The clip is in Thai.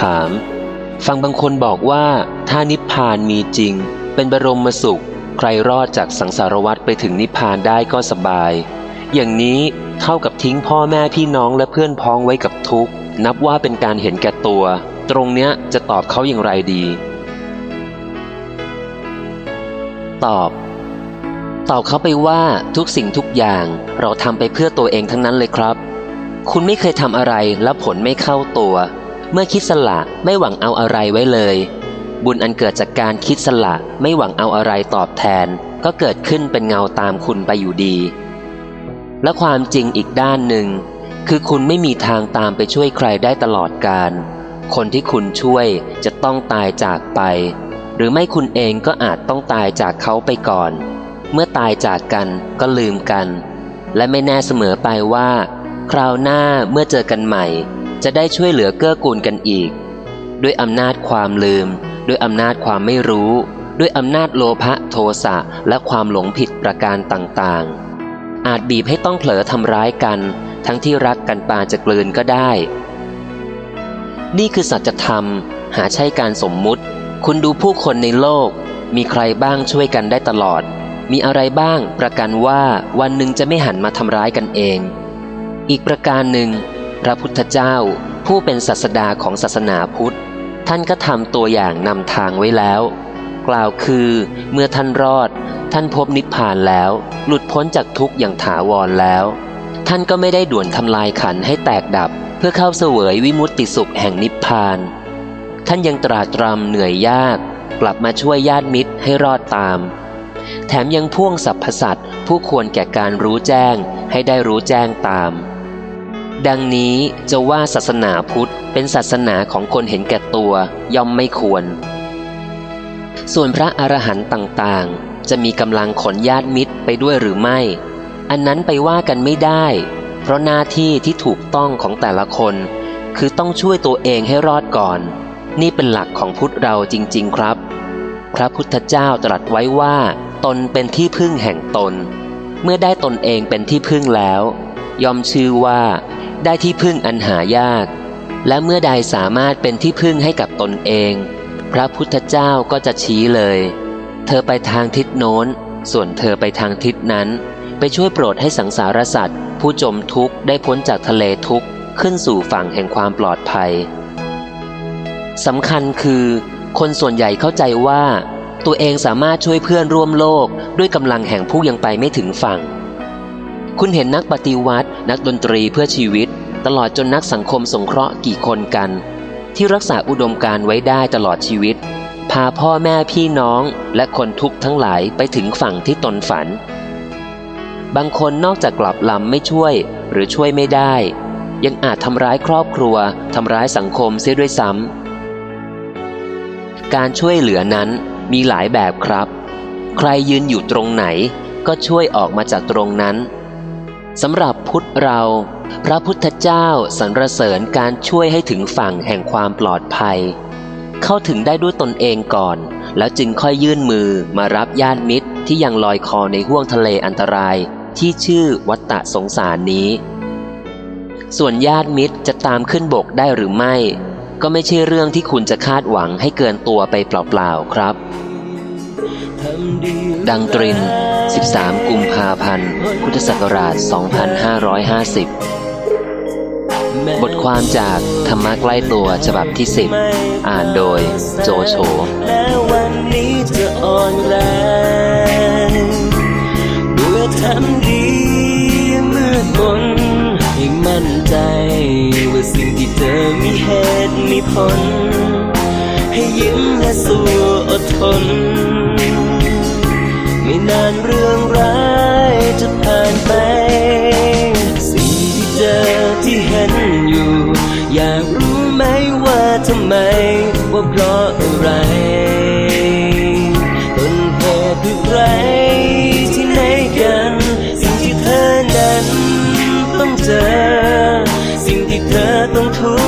ถาม ฟังบางคนบอกว่าถ้านิพพานมีจริง เป็นบรมสุข ใครรอดจากสังสารวัฏไปถึงนิพพานได้ก็สบาย อย่างนี้เท่ากับทิ้งพ่อแม่พี่น้องและเพื่อนพ้องไว้กับทุกข์ นับว่าเป็นการเห็นแก่ตัว ตรงเนี้ยจะตอบเขาอย่างไรดี ตอบ ตอบเขาไปว่าทุกสิ่งทุกอย่างเราทำไปเพื่อตัวเองทั้งนั้นเลยครับ คุณไม่เคยทำอะไรแล้วผลไม่เข้าตัว เมื่อคิดสละไม่หวังเอาอะไรไว้เลย บุญอันเกิดจากการคิดสละไม่หวังเอาอะไรตอบแทน ก็เกิดขึ้นเป็นเงาตามคุณไปอยู่ดี และความจริงอีกด้านหนึ่ง คือคุณไม่มีทางตามไปช่วยใครได้ตลอดการ คนที่คุณช่วยจะต้องตายจากไป หรือไม่คุณเองก็อาจต้องตายจากเขาไปก่อน เมื่อตายจากกันก็ลืมกัน และไม่แน่เสมอไปว่า คราวหน้าเมื่อเจอกันใหม่ จะได้ช่วยเหลือเกื้อกูลกันอีก ด้วยอำนาจความลืม ด้วยอำนาจความไม่รู้ ด้วยอำนาจโลภะโทสะและความหลงผิดประการต่างๆ อาจบีบให้ต้องเผลอทำร้ายกัน ทั้งที่รักกันปาจะกลืนก็ได้ นี่คือสัจธรรม หาใช่การสมมุติ คุณดูผู้คนในโลก มีใครบ้างช่วยกันได้ตลอด มีอะไรบ้างประกันว่าวันหนึ่งจะไม่หันมาทำร้ายกันเอง อีกประการหนึ่ง พระพุทธเจ้า ผู้เป็นศาสดาของศาสนาพุทธ ท่านก็ทำตัวอย่างนำทางไว้แล้ว กล่าวคือเมื่อท่านรอด ท่านพบนิพพานแล้ว หลุดพ้นจากทุกข์อย่างถาวรแล้ว ท่านก็ไม่ได้ด่วนทำลายขันให้แตกดับ เพื่อเข้าเสวยวิมุตติสุขแห่งนิพพาน ท่านยังตราตรำเหนื่อยยาก กลับมาช่วยญาติมิตรให้รอดตาม แถมยังพ่วงสรรพสัตว์ผู้ควรแก่การรู้แจ้งให้ได้รู้แจ้งตาม ดังนี้จะว่าศาสนาพุทธเป็นศาสนาของคนเห็นแก่ตัวย่อมไม่ควร ส่วนพระอรหันต์ต่างๆ จะมีกำลังขนญาติมิตรไปด้วยหรือไม่ อันนั้นไปว่ากันไม่ได้ เพราะหน้าที่ที่ถูกต้องของแต่ละคน คือต้องช่วยตัวเองให้รอดก่อน นี่เป็นหลักของพุทธเราจริง ๆ ครับ พระพุทธเจ้าตรัสไว้ว่า ตนเป็นที่พึ่งแห่งตน เมื่อได้ตนเองเป็นที่พึ่งแล้ว ยอมชื่อว่า ได้ที่พึ่งอันหายาก และเมื่อใดสามารถเป็นที่พึ่งให้กับตนเอง พระพุทธเจ้าก็จะชี้เลย เธอไปทางทิศโน้น ส่วนเธอไปทางทิศนั้น ไปช่วยโปรดให้สังสารสัตว์ ผู้จมทุกข์ได้พ้นจากทะเลทุกข์ขึ้นสู่ฝั่งแห่งความปลอดภัยสำคัญคือ คนส่วนใหญ่เข้าใจว่า ตัวเองสามารถช่วยเพื่อนร่วมโลกด้วยกำลังแห่งผู้ยังไปไม่ถึงฝั่ง คุณเห็นนักปฏิวัติ นักดนตรีเพื่อชีวิต ตลอดจนนักสังคมสงเคราะห์กี่คนกัน ที่รักษาอุดมการไว้ได้ตลอดชีวิต พาพ่อแม่พี่น้องและคนทุกข์ทั้งหลายไปถึงฝั่งที่ตนฝัน บางคนนอกจากกลับลำไม่ช่วยหรือช่วยไม่ได้ ยังอาจทำร้ายครอบครัวทำร้ายสังคมเสียด้วยซ้ำการช่วยเหลือนั้นมีหลายแบบครับ ใครยืนอยู่ตรงไหนก็ช่วยออกมาจากตรงนั้น สำหรับพุทธเรา พระพุทธเจ้าสรรเสริญการช่วยให้ถึงฝั่งแห่งความปลอดภัย เข้าถึงได้ด้วยตนเองก่อน แล้วจึงค่อยยื่นมือมารับญาติมิตรที่ยังลอยคอในห้วงทะเลอันตรายที่ชื่อวัตตะสงสารนี้ ส่วนญาติมิตรจะตามขึ้นบกได้หรือไม่ ก็ไม่ใช่เรื่องที่คุณจะคาดหวังให้เกินตัวไปเปล่าๆครับ ดังตริน 13 กุมภาพันธ์ พุทธศักราช 2550 บทความจากธรรมะใกล้ตัวฉบับที่ 10 อ่านโดยโจโฉและวันนี้จะอ่อนแรงเมื่อทำดีมืดมนให้มั่นใจ ว่าสิ่งที่เธอมีเหตุมีผล ให้ยิ้มและสู้อดทน ไม่นานเรื่องร้ายจะผ่านไป สิ่งที่เจอที่เห็นอยู่ อยากรู้ไหมว่าทำไม ว่าเพราะอะไรต้นเหตุคือใครที่ไหนกัน สิ่งที่เธอนั้นต้องเจอ สิ่งที่เธอต้องทุก